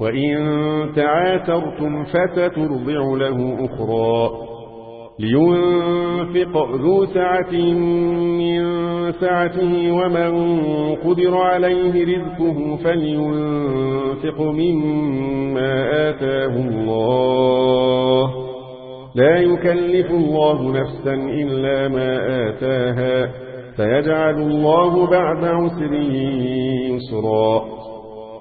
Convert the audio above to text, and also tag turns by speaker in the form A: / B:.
A: وإن تعاترتم فتترضع له أخرى لينفق ذو سعة من سعته ومن قدر عليه رزقه فلينفق مما آتاه الله لا يكلف الله نفسا إلا ما آتاها فيجعل الله بعد عسر يسرا